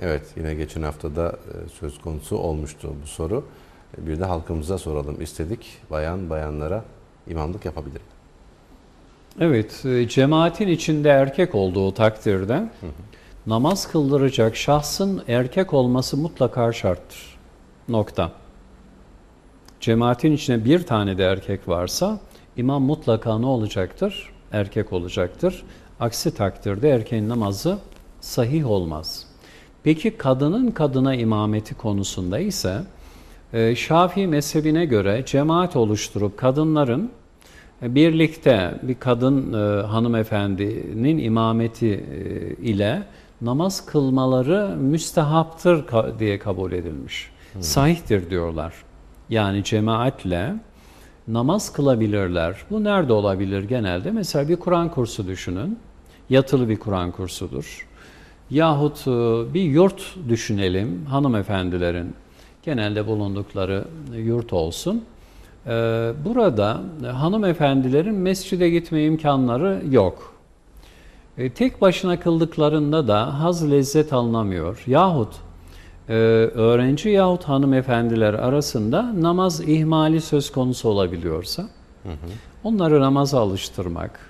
Evet, yine geçen haftada e, söz konusu olmuştu bu soru. E, Bir de halkımıza soralım istedik. Bayan bayanlara imamlık yapabilir mi? Evet, e, cemaatin içinde erkek olduğu takdirde namaz kıldıracak şahsın erkek olması mutlaka şarttır. Nokta. Cemaatin içinde bir tane de erkek varsa imam mutlaka ne olacaktır? Erkek olacaktır. Aksi takdirde erkeğin namazı sahih olmaz. Peki kadının kadına imameti konusunda ise e, Şafii mezhebine göre cemaat oluşturup kadınların birlikte bir kadın e, hanımefendinin imameti e, ile namaz kılmaları müstehaptır ka- diye kabul edilmiş. Sahihtir diyorlar. Yani cemaatle namaz kılabilirler. Bu nerede olabilir genelde? Mesela bir Kur'an kursu düşünün. Yatılı bir Kur'an kursudur. Yahut e, bir yurt düşünelim hanımefendilerin genelde bulundukları yurt olsun. Ee, Burada hanımefendilerin mescide gitme imkanları yok. E, Tek başına kıldıklarında da haz lezzet alınamıyor. Yahut e, öğrenci yahut hanımefendiler arasında namaz ihmali söz konusu olabiliyorsa onları namaza alıştırmak,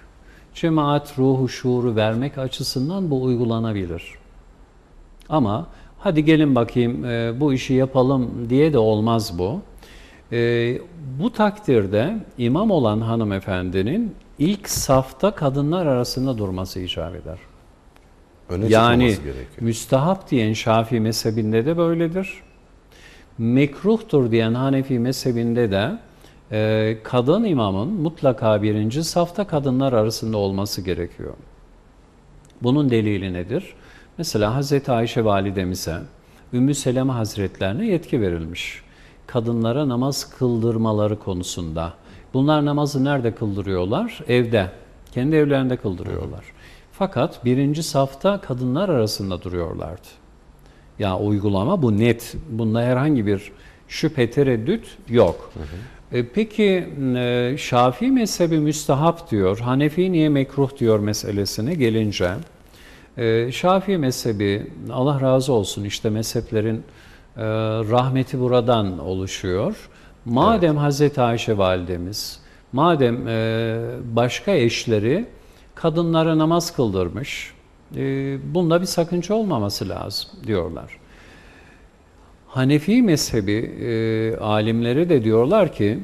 cemaat ruhu şuuru vermek açısından bu uygulanabilir. Ama hadi gelin bakayım e, bu işi yapalım diye de olmaz bu. E, bu takdirde imam olan hanımefendinin ilk safta kadınlar arasında durması icap eder. Öne Yani müstahap diyen Şafii mezhebinde de böyledir. Mekruhtur diyen Hanefi mezhebinde de e, kadın imamın mutlaka birinci safta kadınlar arasında olması gerekiyor. Bunun delili nedir? Mesela Hz. Ayşe validemize, Ümmü Seleme hazretlerine yetki verilmiş. Kadınlara namaz kıldırmaları konusunda. Bunlar namazı nerede kıldırıyorlar? Evde. Kendi evlerinde kıldırıyorlar. Fakat birinci safta kadınlar arasında duruyorlardı. Ya uygulama bu net. Bunda herhangi bir şüphe tereddüt yok. E, peki e, Şafii mezhebi müstahap diyor, Hanefi niye mekruh diyor meselesine gelince e, Şafii mezhebi Allah razı olsun işte mezheplerin rahmeti buradan oluşuyor. Madem Hazreti Ayşe validemiz, madem e, başka eşleri kadınlara namaz kıldırmış, e, bunda bir sakınca olmaması lazım diyorlar. Hanefi mezhebi e, alimleri de diyorlar ki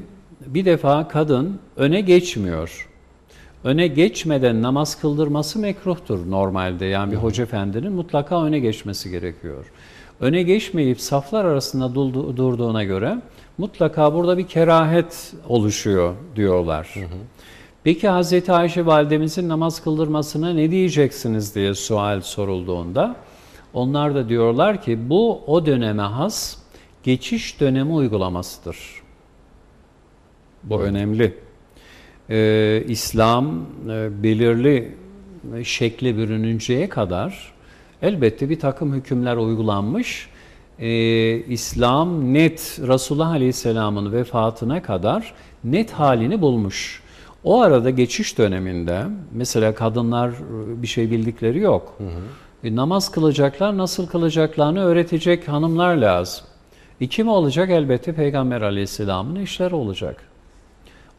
bir defa kadın öne geçmiyor. Öne geçmeden namaz kıldırması mekruhtur normalde. Yani bir hoca efendinin mutlaka öne geçmesi gerekiyor. Öne geçmeyip saflar arasında durdu- durduğuna göre mutlaka burada bir kerahet oluşuyor diyorlar. Peki Hz. Ayşe validemizin namaz kıldırmasına ne diyeceksiniz diye sual sorulduğunda onlar da diyorlar ki bu o döneme has geçiş dönemi uygulamasıdır. Bu önemli. Ee, İslam e, belirli şekle bürününceye kadar elbette bir takım hükümler uygulanmış. Ee, İslam net Resulullah Aleyhisselam'ın vefatına kadar net halini bulmuş. O arada geçiş döneminde mesela kadınlar e, bir şey bildikleri yok. E, namaz kılacaklar, nasıl kılacaklarını öğretecek hanımlar lazım. E, kim olacak? Elbette Peygamber Aleyhisselam'ın eşleri olacak.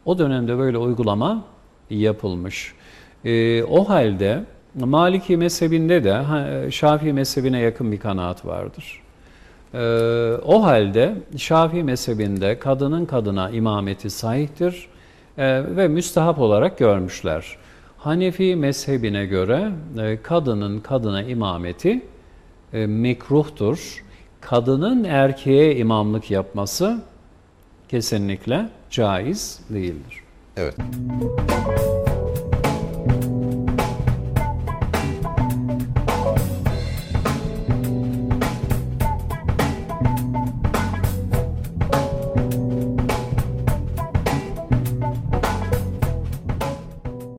O dönemde böyle uygulama yapılmış. E, o halde Maliki mezhebinde de Şafii mezhebine yakın bir kanaat vardır. E, o halde Şafii mezhebinde kadının kadına imameti sahihtir e, ve müstahap olarak görmüşler. Hanefi mezhebine göre e, kadının kadına imameti e, mekruhtur. Kadının erkeğe imamlık yapması kesinlikle caiz değildir. Evet.